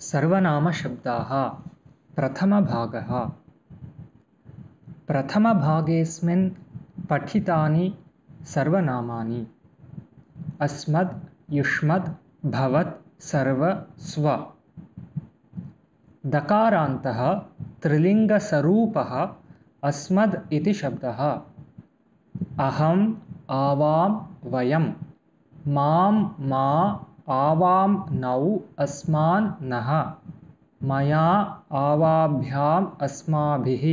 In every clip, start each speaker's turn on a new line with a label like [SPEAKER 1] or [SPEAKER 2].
[SPEAKER 1] सर्वनामशब्दाः। प्रथमभागः। प्रथमभागेऽस्मिन् पठितानि सर्वनामानि। अस्मद् युष्मद् भवत् सर्व स्व। दकारान्तः त्रिलिङ्गसरूपः अस्मद् इति शब्दः। अहम् आवां वयं मां मा आवां नौ अस्मान् नः। मया आवाभ्याम् अस्माभिः।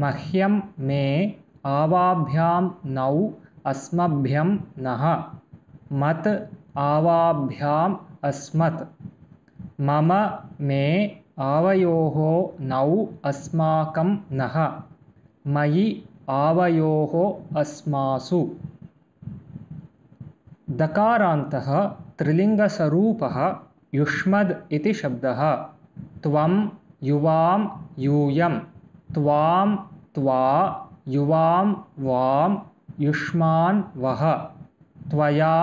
[SPEAKER 1] मह्यं मे आवाभ्यां नौ अस्मभ्यं नः। मत् आवाभ्याम् अस्मत्। मम मे आवयोः नौ अस्माकं नः। मयि आवयोः अस्मासु। दकारान्तः त्रिलिङ्गसरूपः युष्मद् इति शब्दः त्वं युवां यूयं त्वां त्वा युवां वां युष्मान् वः त्वया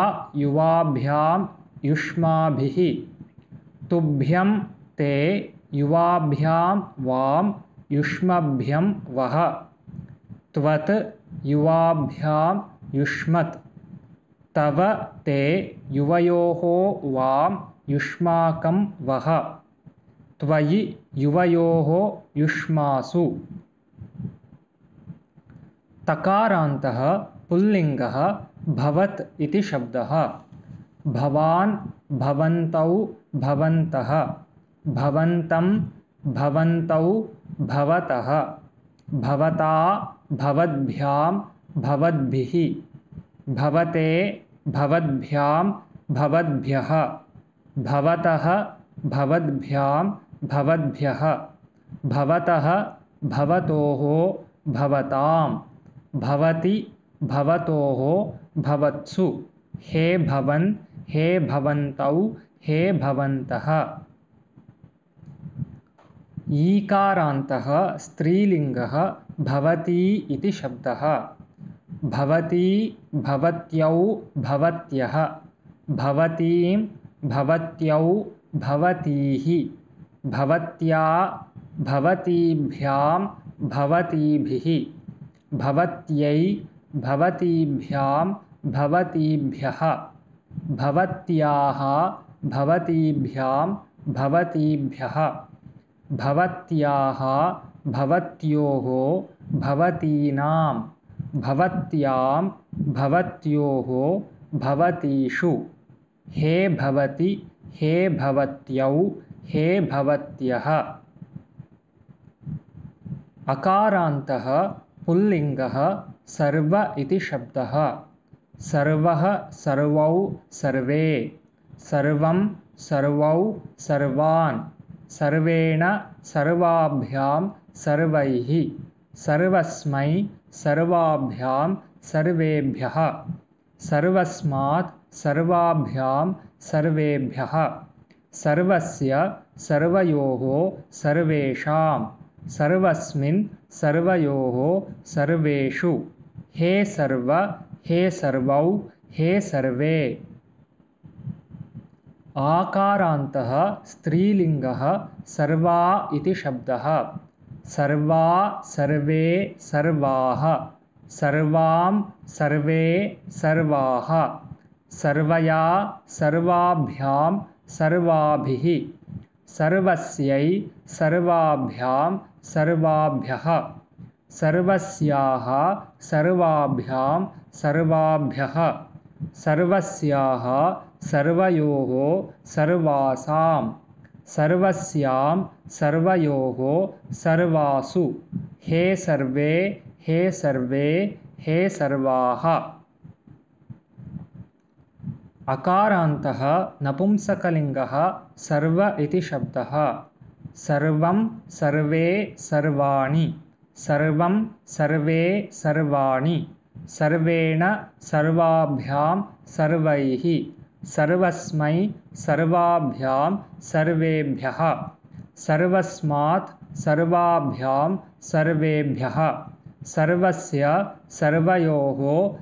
[SPEAKER 1] युवाभ्यां युष्माभिः तुभ्यं ते युवाभ्यां वां युष्मभ्यं वः त्वत् युवाभ्यां युष्मत् तव ते युवयोः वां युष्माकं वः त्वयि युवयोः युष्मासु। तकारान्तः पुल्लिङ्गः भवत् इति शब्दः। भवान् भवन्तौ भवन्तः। भवन्तं भवन्तौ भवतः। भवता भवद्भ्यां भवद्भिः भवते भवद्भ्यां भवद्भ्यः। भवतः भवद्भ्यां भवद्भ्यः। भवतः भवतोः भवतां भवति भवतोः भवत्सु। हे भवन् हे भवन्तौ हे भवन्तः। ईकारान्तः स्त्रीलिङ्गः भवती इति शब्दः भवती भवत्यौ भवत्यः, भवतीं भवत्यौ भवतीः, भवत्या भवतीभ्यां भवतीभिः, भवत्यै भवतीभ्यां भवतीभ्यः, भवत्याः भवतीभ्यां भवतीभ्यः, भवत्याः भवत्योः भवतीनां भवत्यां भवत्योः भवतीषु। हे भवति हे भवत्यौ हे भवत्यः। अकारान्तः पुल्लिङ्गः सर्व इति शब्दः। सर्वः सर्वौ सर्वे। सर्वं सर्वौ सर्वान्। सर्वेण सर्वाभ्यां सर्वैः। सर्वस्मै सर्वाभ्यां सर्वेभ्यः। सर्वस्मात् सर्वाभ्यां सर्वेभ्यः। सर्वस्य सर्वयोः सर्वेषां सर्वस्मिन् सर्वयोः सर्वेषु। हे सर्व हे सर्वौ हे सर्वे। आकारान्तः स्त्रीलिङ्गः सर्वा इति शब्दः सर्वा सर्वे सर्वाः। सर्वां सर्वे सर्वाः। सर्वया सर्वाभ्यां सर्वाभिः। सर्वस्यै सर्वाभ्यां सर्वाभ्यः। सर्वस्याः सर्वाभ्यां सर्वाभ्यः। सर्वस्याः सर्वयोः सर्वासां सर्वस्यां सर्वयोः सर्वासु। हे सर्वे हे सर्वे हे सर्वाः। अकारान्तः नपुंसकलिङ्गः सर्व इति शब्दः। सर्वं सर्वे सर्वाणि। सर्वं सर्वे सर्वाणि। सर्वेण सर्वाभ्यां सर्वैः सर्वस्मै सर्वाभ्यां सर्वेभ्यः। सर्वस्मात् सर्वाभ्यां सर्वेभ्यः। सर्वस्य सर्वयोः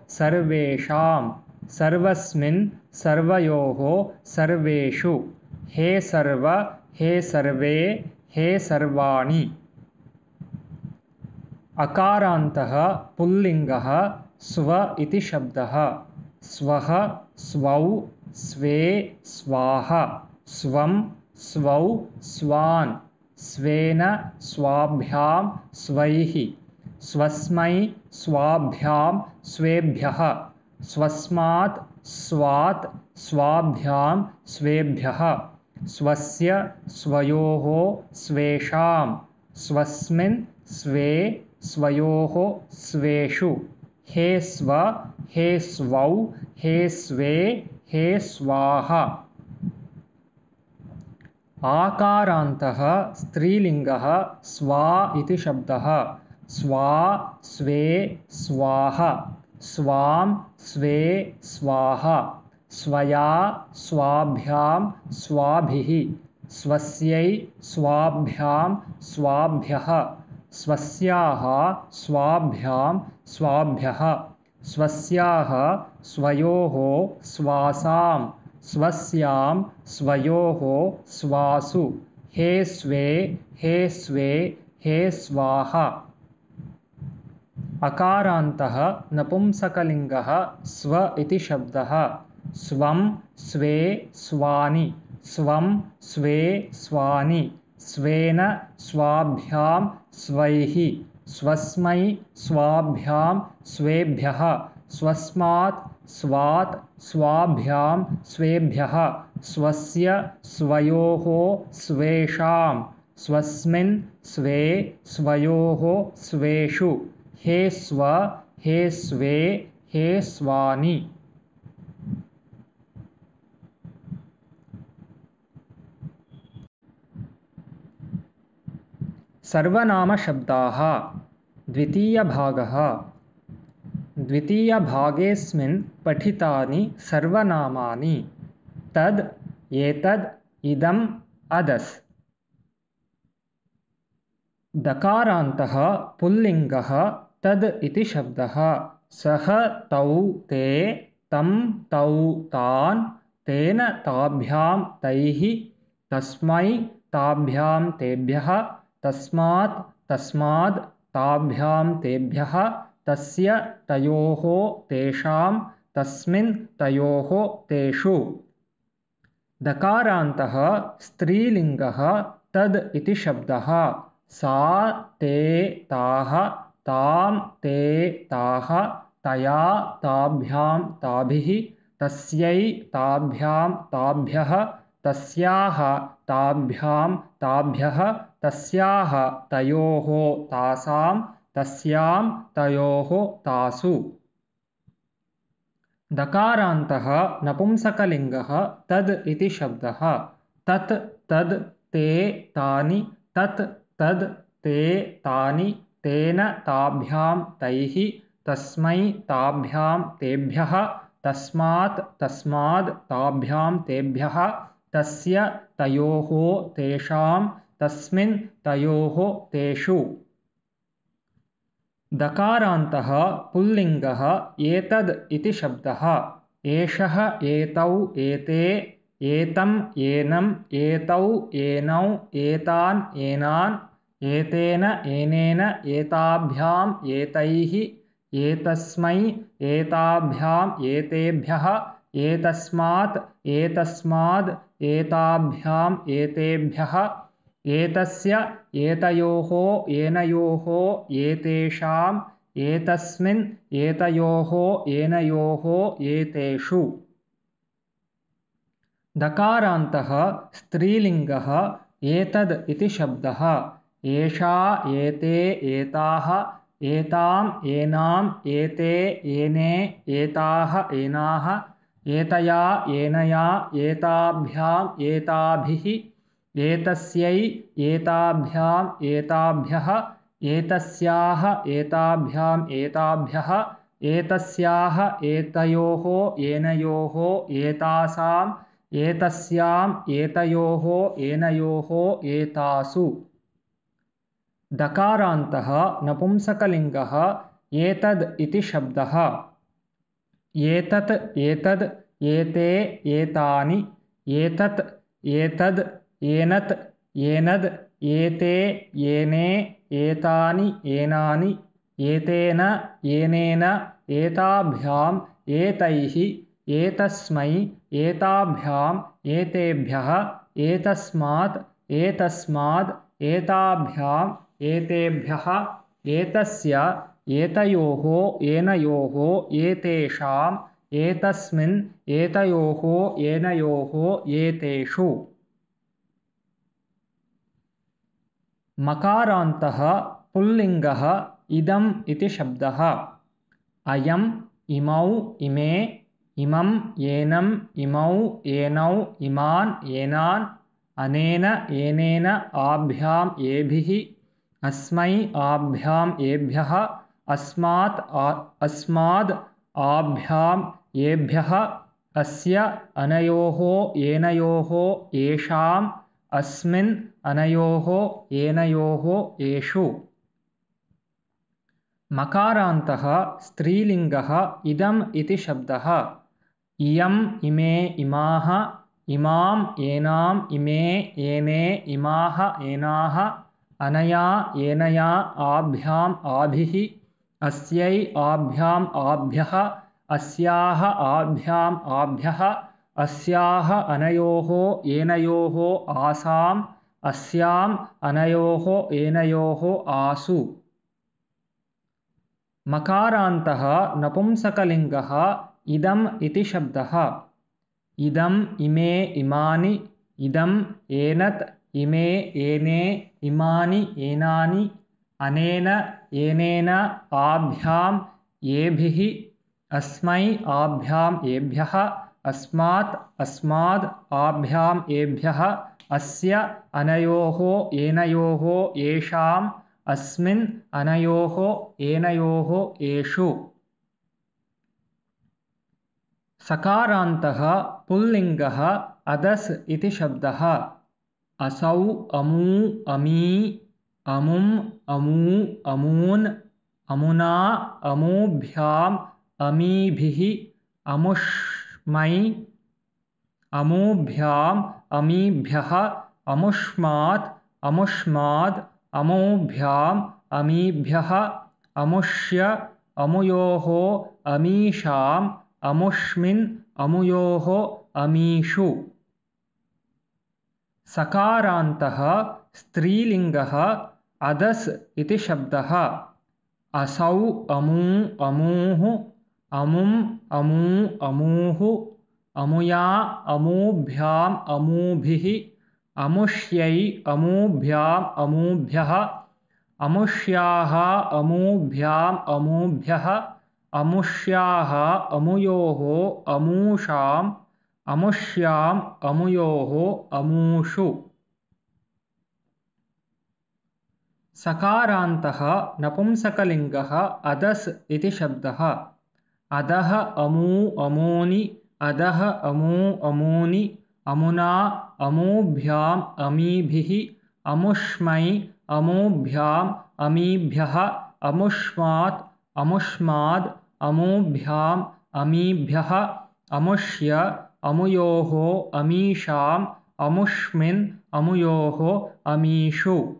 [SPEAKER 1] सर्वेषां। सर्वस्मिन् सर्वयोः सर्वेषु। हे सर्व हे सर्वे हे सर्वाणि। अकारान्तः पुल्लिङ्गः स्व इति शब्दः। स्वः स्वौ स्वे स्वाः स्वं स्वौ स्वान्, स्वेन स्वाभ्यां स्वैः, स्वस्मै स्वाभ्यां स्वेभ्यः, स्वस्मात् स्वात् स्वाभ्यां स्वेभ्यः, स्वस्य स्वयोः स्वेषां स्वस्मिन् स्वे स्वयोः स्वेषु, हे स्व, हे स्वौ, हे स्वे हे स्वाहा। आकारान्तः स्त्रीलिङ्गः स्वा इति शब्दः। स्वा, स्वे, स्वाहा। स्वां, स्वे, स्वाहा। स्वया, स्वाभ्यां, स्वाभिः। स्वस्यै, स्वाभ्यां, स्वाभ्यः। स्वस्याः, स्वाभ्यां, स्वाभ्यः। स्वस्याः स्वयोः स्वासां स्वस्यां स्वयोः स्वासु। हे स्वे हे स्वे हे स्वाहा। अकारान्तः नपुंसकलिङ्गः स्व इति शब्दः। स्वं स्वे स्वानि स्वं स्वे स्वानि स्वेन स्वाभ्यां स्वैः स्वस्मै स्वाभ्यां स्वेभ्यः, स्वस्मात् स्वात् स्वाभ्यां स्वेभ्यः, स्वस्य स्वयोः स्वेषां, स्वस्मिन् स्वे स्वयोः स्वेषु, हे स्व, हे स्वे, हे स्वानि। सर्वनामशब्दाः। द्वितीयभागः। द्वितीयभागेऽस्मिन् पठितानि सर्वनामानि। तद्, एतद्, इदम्, अदस्। दकारान्तः, पुल्लिङ्गः, तद् इति शब्दः। सः, तौ, ते तं तौ, तान्, तेन ताभ्यां, तैः, तस्मै, ताभ्यां, तेभ्यः, तस्मात्, तस्माद् ताभ्यां तेभ्यः तस्य तयोः तेषां, तस्मिन् तयोः तेषु। दकारान्तः स्त्रीलिङ्गः तद् इति शब्दः। सा, ते, ताः, तां, ते, ताः, तया, ताभ्यां, ताभिः, तस्यै, ताभ्यां, ताभ्यः तस्याः ताभ्यां ताभ्यः, तस्याः तयोः तासां, तस्यां तयोः तासु। दकारान्तः नपुंसकलिङ्गः तद् इति शब्दः। तत्, तद्, ते, तानि, तत्, तद्, ते, तानि, तेन, ताभ्यां, तैः, तस्मै, ताभ्यां, तेभ्यः, तस्मात्, तस्माद्, ताभ्यां, तेभ्यः तस्य तयोः तेषां, तस्मिन् तयोः तेषु। दकारान्तः पुल्लिङ्गः एतद् इति शब्दः। एषः एतौ एते, एतं एनम् एतौ एनौ, एतान् एनान्, एतेन एनेन, एताभ्याम् एतैः, एतस्मै, एताभ्याम् एतेभ्यः एतस्मात्, एतस्माद्, एताभ्याम्, एतेभ्यः, एतस्य, एतयोः, एनयोः, एतेषाम्, एतस्मिन्, एतयोः, एनयोः, एतेषु। दकारान्तः स्त्रीलिङ्गः एतद् इति शब्दः। एषा, एते, एताः, एताम्, एनाम्, एते, एने, एताः, एनाः एतया, एनया, एताभ्याम्, एताभिः, एतस्यै, एताभ्याम्, एताभ्यः, एतस्याः, एताभ्याम्, एताभ्यः, एतस्याः, एतयोः, एनयोः, एतासाम्, एतस्याम्, एतयोः, एनयोः, एतासु। दकारान्तः नपुंसकलिङ्गः एतद् इति शब्दः। एतत्, एतद्, एते, एतानि, एतत्, एतद्, एनत्, एनद्, एते, एने, एतानि, एनानि, एतेन, एनेन, एताभ्याम्, एतैः, एतस्मै, एताभ्याम्, एतेभ्यः, एतस्मात्, एतस्माद्, एताभ्याम्, एतेभ्यः, एतस्य एतयोः एनयोः एतेषाम् एतस्मिन् एतयोः एनयोः एतेषु। मकारान्तः पुल्लिङ्गः इदम् इति शब्दः। अयम् इमौ इमे इमम् एनम् इमौ एनौ इमान् एनान् अनेन एनेन आभ्याम् एभिः अस्मै आभ्याम् एभ्यः अस्मात् अस्माद् आभ्याम् एभ्यः अस्य अनयोः एनयोः येषाम्, अस्मिन् अनयोः एनयोः येषु। मकारान्तः स्त्रीलिङ्गः इदम् इति शब्दः। इयम् इमे इमाः, इमाम् एनाम् इमे एने इमाः एनाः अनया एनया आभ्याम् आभिः अस्यै आभ्याम् आभ्यः अस्याः आभ्याम् आभ्यः अस्याः अनयोः एनयोः आसाम् अस्याम् अनयोः एनयोः आसु। मकारान्तः नपुंसकलिङ्गः इदम् इति शब्दः। इदम् इमे इमानि इदम् एनत् इमे एने इमानि एनानि अनेन एनेन आभ्याम् एभिः अस्मै आभ्याम् एभ्यः अस्मात् अस्माद् आभ्याम् एभ्यः अस्य अनयोः एनयोः येषाम्, अस्मिन् अनयोः एनयोः येषु। सकारान्तः पुल्लिङ्गः अदस् इति शब्दः। असौ, अमू, अमी अमुम् अमू, अमून्, अमुना, अमूभ्याम्, अमीभिः अमुष्मै अमूभ्याम्, अमीभ्यः, अमुष्मात्, अमुष्माद्, अमूभ्याम्, अमीभ्यः, अमुष्य, अमुयोः अमीषाम् अमुष्मिन्, अमुयोः, अमीषु। सकारान्तः, स्त्रीलिङ्गः अदस् इति शब्दः। असौ अमू अमूः, अमुम् अमू अमूः, अमुया अमूभ्याम् अमूभिः, अमुष्यै अमूभ्याम् अमूभ्यः, अमुष्याः अमूभ्याम् अमूभ्यः, अमुष्याः अमुयोः अमूषाम्, अमुष्याम् अमुयोः अमूषु। सकारान्तः नपुंसकलिङ्गः अदस् इति शब्दः। अदः अमू अमूनि, अदः अमू अमूनि, अमुना अमूभ्याम् अमीभिः, अमुष्मै अमूभ्याम् अमीभ्यः, अमुष्मात् अमुष्माद् अमूभ्याम् अमीभ्यः, अमुष्य अमुयोः अमीषाम् अमुष्मिन् अमुयोः अमीषु।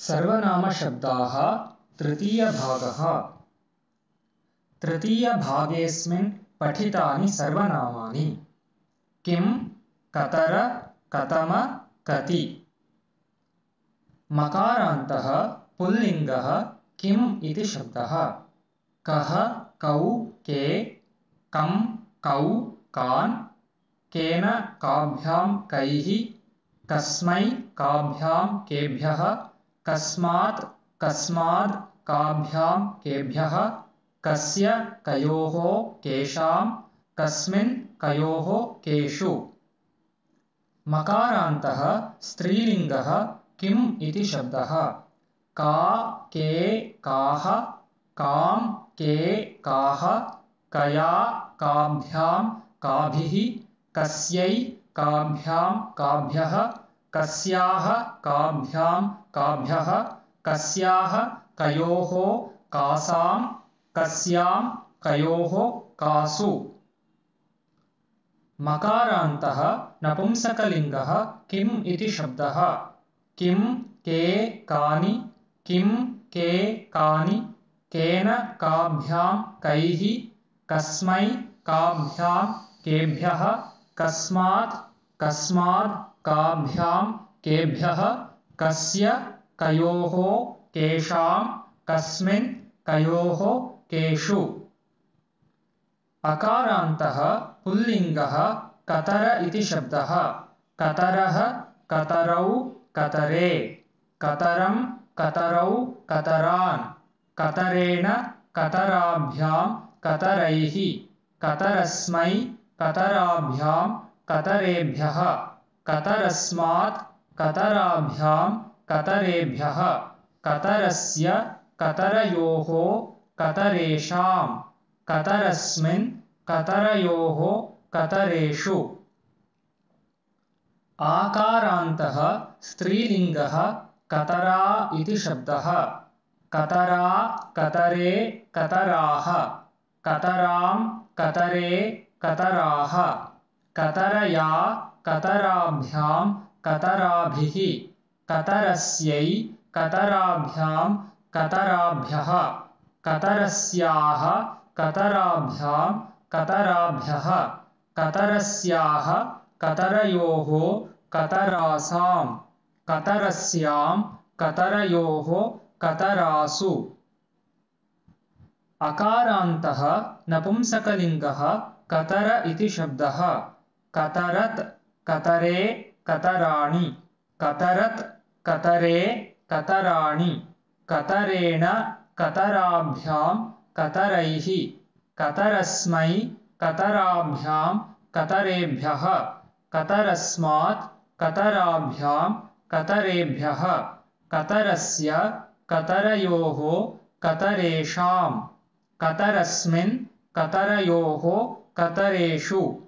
[SPEAKER 1] सर्वनामशब्दाः तृतीयभागः। तृतीयभागेऽस्मिन् पठितानि सर्वनामानि। किं, कतर, कतम, कति। मकारान्तः, पुल्लिङ्गः, किम् इति शब्दः। कः, कौ, के, कं, कौ, कान्। केन, काभ्यां, कैः। कस्मै, काभ्यां, केभ्यः। कस्मात् कस्माद् काभ्यां केभ्यः, कस्य कयोः केषां, कस्मिन् कयोः केषु। मकारान्तः स्त्रीलिङ्गः किम् इति शब्दः। का, के, काः, कां, के, काः, कया, काभ्यां, काभिः, कस्यै, काभ्यां, काभ्यः, कस्याः, काभ्यां काभ्यः, कस्याः, कयोः, कासां, कस्यां, कयोः, कासु। मकारान्तः, नपुंसकलिङ्गः किम् इति शब्दः। किं, के, कानि, किं, के, कानि, केन, काभ्यां, कैः, कस्मै, काभ्यां, केभ्यः, कस्मात्, कस्माद्, काभ्यां, केभ्यः। कस्य कयोः केषां कस्मिन् कयोः केषु। अकारान्तः पुल्लिङ्गः कतर इति शब्दः। कतरः कतरौ कतरे। कतरं कतरौ कतरान्। कतरेण कतराभ्यां कतरैः। कतरस्मै कतराभ्यां कतरेभ्यः। कतरस्मात् कतराभ्यां कतरेभ्यः कतरस्य कतरयोः कतरेषां कतरस्मिन् कतरयोः कतरेषु। आकारान्तः स्त्रीलिङ्गः कतरा इति शब्दः। कतरा कतरे कतराः। कतरां कतरे कतराः। कतरया कतराभ्यां कतराभिः, कतरस्यै, कतराभ्यां, कतराभ्यः। कतरस्याः, कतराभ्यां, कतराभ्यः। कतरस्याः, कतरयोः, कतरासां। कतरस्यां, कतरयोः, कतरासु। अकारान्तः, नपुंसकलिङ्गः, कतर इति शब्दः। कतरत्, कतरे कतराणि। कतरत्, कतरे, कतराणि। कतरेण, कतराभ्यां, कतरैः। कतरस्मै, कतराभ्यां, कतरेभ्यः। कतरस्मात्, कतराभ्यां, कतरेभ्यः। कतरस्य, कतरयोः कतरेषां कतरस्मिन्, कतरयोः, कतरेषु।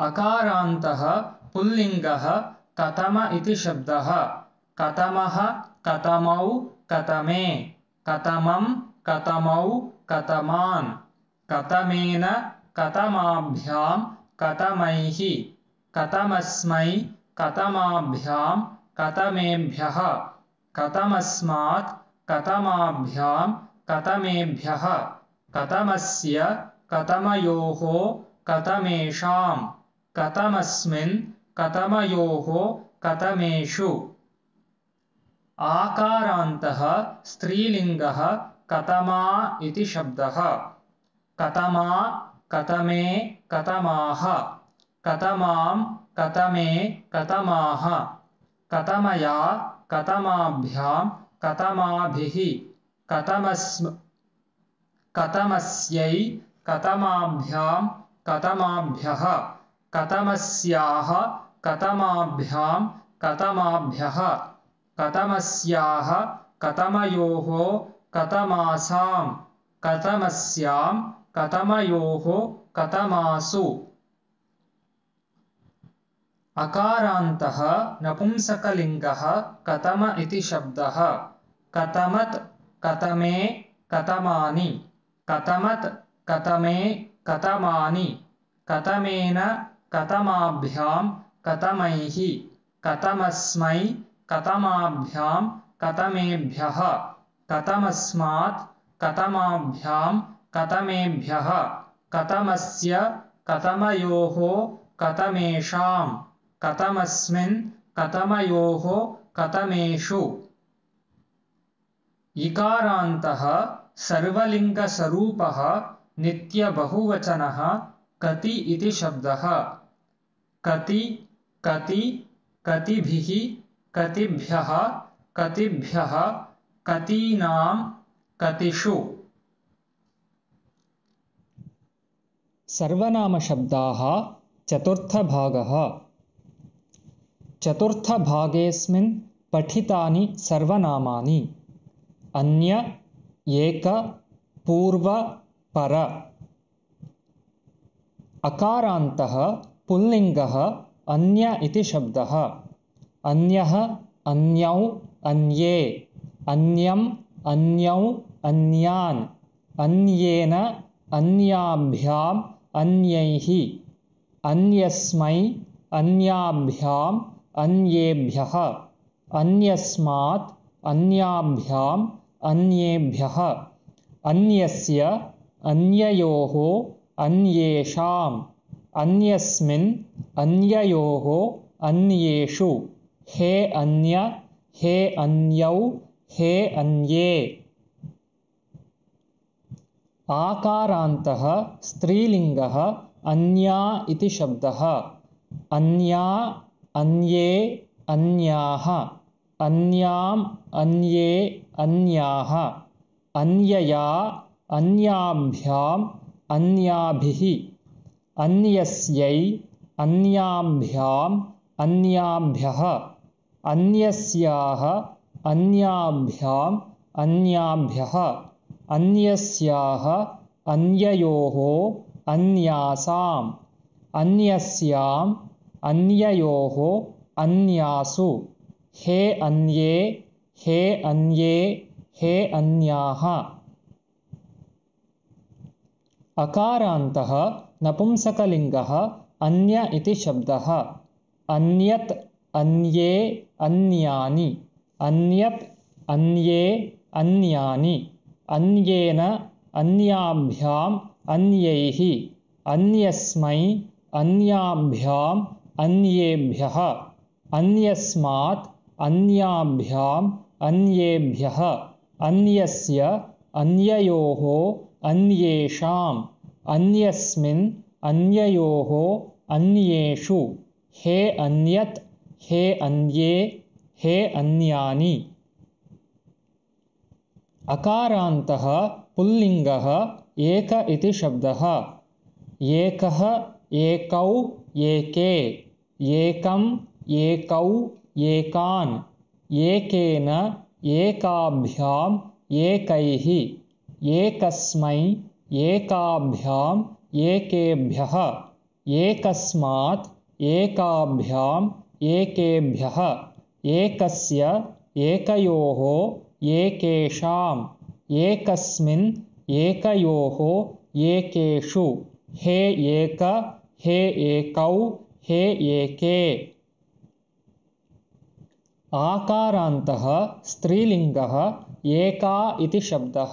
[SPEAKER 1] अकारान्तः पुल्लिङ्गः इति शब्दः। कतमः कतमौ कतमे। कतमं कतमौ कतमान्। कतमेन कतमाभ्यां कतमैः। कतमस्मै कतमाभ्यां कतमेभ्यः। कतमस्मात् कतमाभ्यां कतमेभ्यः। कतमस्य कतमयोः कतमेषां। कतमस्मिन् कतमयोः कतमेषु आकारान्तः स्त्रीलिङ्गः कतमा शब्दः। कतमा कतमे कतमाः कतमां कतमे कतमाः कतमया कतमाभ्यां कतमाभिः कतमस्म कतमस्यै कतमाभ्यां कतमाभ्यः कतमस्याः कतमाभ्यां कतमाभ्यः कतमस्याः कतमयोः कतमासां कतमस्यां कतमयोः कतमासु अकारान्तः नपुंसकलिङ्गः कतम इति शब्दः। कतमत् कतमे कतमानि कतमत् कतमे कतमानि कतमेन कतमाभ्यां कतमैः कतमस्मै कतमाभ्यां कतमेभ्यः कतमस्मात् कतमाभ्यां कतमेभ्यः कतमस्य कतमयोः कतमेषां कतमस्मिन् कतमयोः कतमेषु। इकारान्तः सर्वलिङ्गस्वरूपः नित्यबहुवचनः कति इति शब्दः। कति कति, कतिभिः, कतिभ्यः कतिभ्यः, कतीनां, कतिषु। सर्वनामशब्दाः चतुर्थभागः। चतुर्थभागेऽस्मिन् पठितानि सर्वनामानि। अन्य, एक, पूर्व, पर। अकारान्तः, पुल्लिङ्गः अन्य इति शब्दः। अन्यः अन्यौ अन्ये। अन्यम् अन्यौ अन्यान्। अन्येन अन्याभ्याम् अन्यैः। अन्यस्मै अन्याभ्याम् अन्येभ्यः। अन्यस्मात् अन्याभ्याम् अन्येभ्यः। अन्यस्य अन्ययोः अन्येषाम्। अन्यस्मिन् अन्ययोः अन्येषु, हे अन्य, हे अन्यौ, हे अन्ये। आकारान्तः स्त्रीलिङ्गः अन्या इति शब्दः। अन्या, अन्ये, अन्याः। अन्याम्, अन्ये, अन्याः। अन्यया, अन्याभ्याम्, अन्याभिः। अन्यस्यै अन्याभ्याम् अन्याभ्यः, अन्यस्याः अन्याभ्याम् अन्याभ्यः, अन्यस्याः अन्ययोः अन्यासाम्, अन्यस्याम् अन्ययोः अन्यासु। हे अन्ये हे अन्ये, हे अन्याः। अकारान्तः नपुंसकलिङ्गः अन्य इति शब्दः। अन्यत् अन्ये अन्यानि अन्यत् अन्ये अन्यानि अन्येन अन्याभ्याम् अन्यैः अन्यस्मै अन्याभ्याम् अन्येभ्यः अन्यस्मात् अन्याभ्याम् अन्येभ्यः अन्यस्य अन्ययोः अन्येषाम् अन्यस्मिन् अन्ययोः अन्येषु हे अन्यत् हे अन्ये हे अन्यानि। अकारान्तः पुल्लिङ्गः एक इति शब्दः। एकः एकौ एके एकम् एकौ एकान् एकेन एकाभ्याम् एकैः एकस्मै एकाभ्याम् एकेभ्यः एकस्मात् एकाभ्याम् एकेभ्यः एकस्य एकयोः एकेषाम् एकस्मिन् एकयोः एकेषु हे एक हे एकौ हे एके आकारान्तः स्त्रीलिङ्गः एका इति शब्दः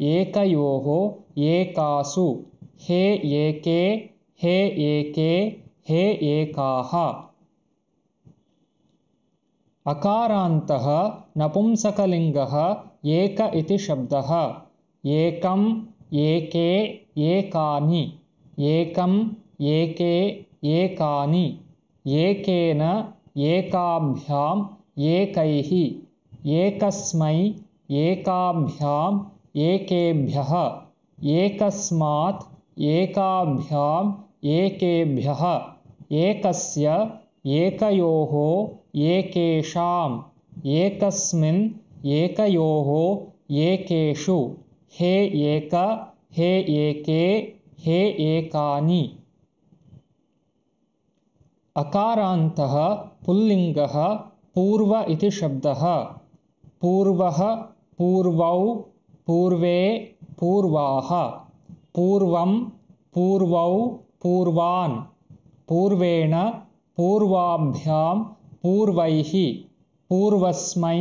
[SPEAKER 1] एकयोः एकासु हे एके हे एके हे एकाः अकारान्तः नपुंसकलिङ्गः एक इति शब्दः एकम् एके एकानि एके एकानि एकेन एकाभ्याम् एकैः एकस्मै एकाभ्याम् एकेभ्यः एकस्मात् एकाभ्याम् एकेभ्यः एकस्य एकयोः एकेषाम् एकस्मिन् एकयोः एकेषु हे एक हे एके हे एकानि। अकारान्तः पुल्लिङ्गः पूर्व इति शब्दः। पूर्वः पूर्वौ पूर्वे पूर्वाः पूर्वं पूर्वौ पूर्वान् पूर्वेण पूर्वाभ्यां पूर्वैः पूर्वस्मै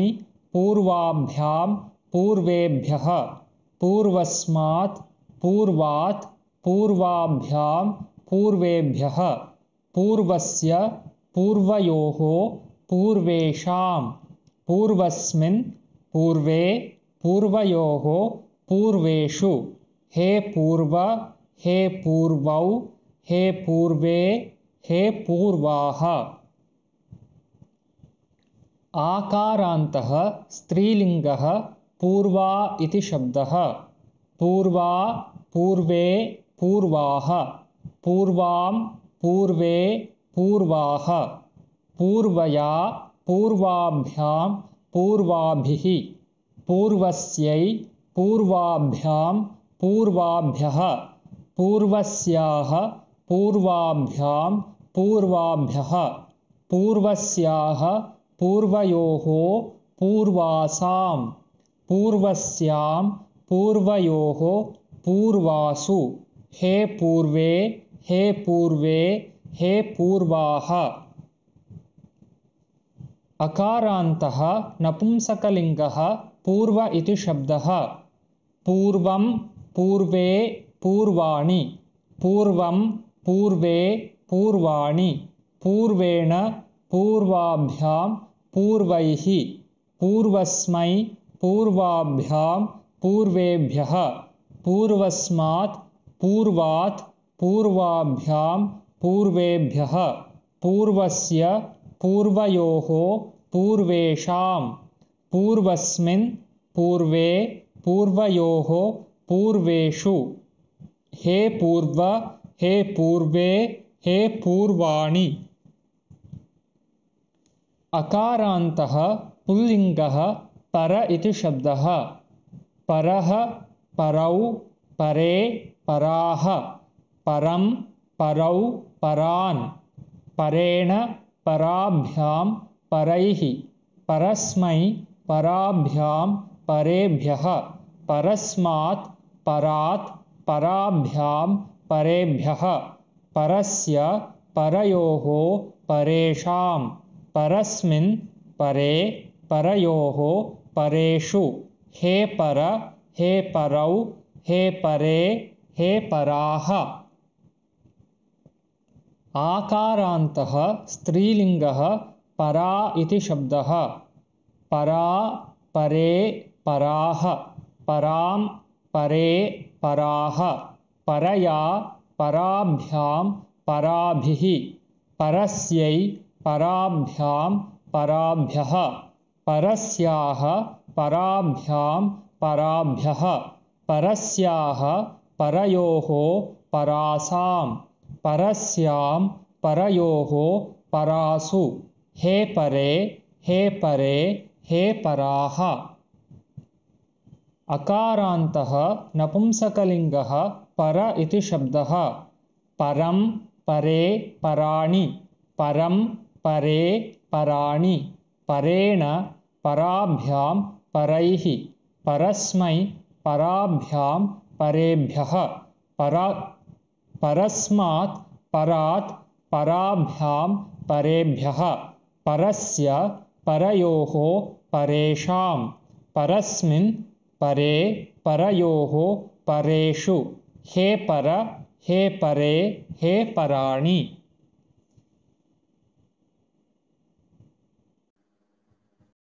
[SPEAKER 1] पूर्वाभ्यां पूर्वेभ्यः पूर्वस्मात् पूर्वात् पूर्वाभ्यां पूर्वेभ्यः पूर्वस्य पूर्वयोः पूर्वेषां पूर्वस्मिन् पूर्वे पूर्वयोः पूर्वेषु। हे पूर्व हे पूर्वौ हे पूर्वे हे पूर्वाः। आकारान्तः स्त्रीलिङ्गः पूर्वा इति शब्दः। पूर्वा पूर्वे पूर्वाः। पूर्वां पूर्वे पूर्वाः। पूर्वया पूर्वाभ्यां पूर्वाभिः पूर्वस्यै पूर्वाभ्यां पूर्वाभ्यः पूर्वस्याः पूर्वाभ्यां पूर्वाभ्यः पूर्वस्याः पूर्वयोः पूर्वासां पूर्वस्यां पूर्वयोः पूर्वासु। हे पूर्वे हे पूर्वे हे पूर्वाः। अकारान्तः नपुंसकलिङ्गः पूर्व इति शब्दः। पूर्वं पूर्वे पूर्वाणि पूर्वं पूर्वे पूर्वाणि पूर्वेण पूर्वाभ्यां पूर्वैः पूर्वस्मै पूर्वाभ्यां पूर्वेभ्यः पूर्वस्मात् पूर्वात् पूर्वाभ्यां पूर्वेभ्यः पूर्वस्य पूर्वयोः पूर्वेषां पूर्वस्मिन् पूर्वे पूर्वयोः पूर्वेषु। हे पूर्व हे पूर्वे हे पूर्वाणि। अकारान्तः पुल्लिङ्गः पर इति शब्दः। परः परौ परे पराः। परं परौ परान्। परेण पराभ्यां परैः। परस्मै पराभ्यां परेभ्यः परस्मात् परात् पराभ्यां परेभ्यः परस्य परयोः परेषां परस्मिन् परे परयोः परेषु हे पर हे परौ हे परे हे पराः। आकारान्तः स्त्रीलिङ्गः परा इति शब्दः परा परे पराः। परां परे पराः। परया पराभ्यां पराभिः। परस्यै पराभ्यां पराभ्यः। परस्याः पराभ्यां पराभ्यः। परस्याः परयोः परासां परस्यां परयोः परासु। हे परे हे परे हे पराः। अकारान्तः नपुंसकलिङ्गः पर इति शब्दः। परं परे पराणि। परं परे पराणि। परेण पराभ्यां परैः। परस्मै पराभ्यां परेभ्यः। परा परस्मात् परात् पराभ्यां परेभ्यः। परस्य परयोः परेषां परस्मिन् परे परयोः परेषु। हे पर हे परे हे पराणि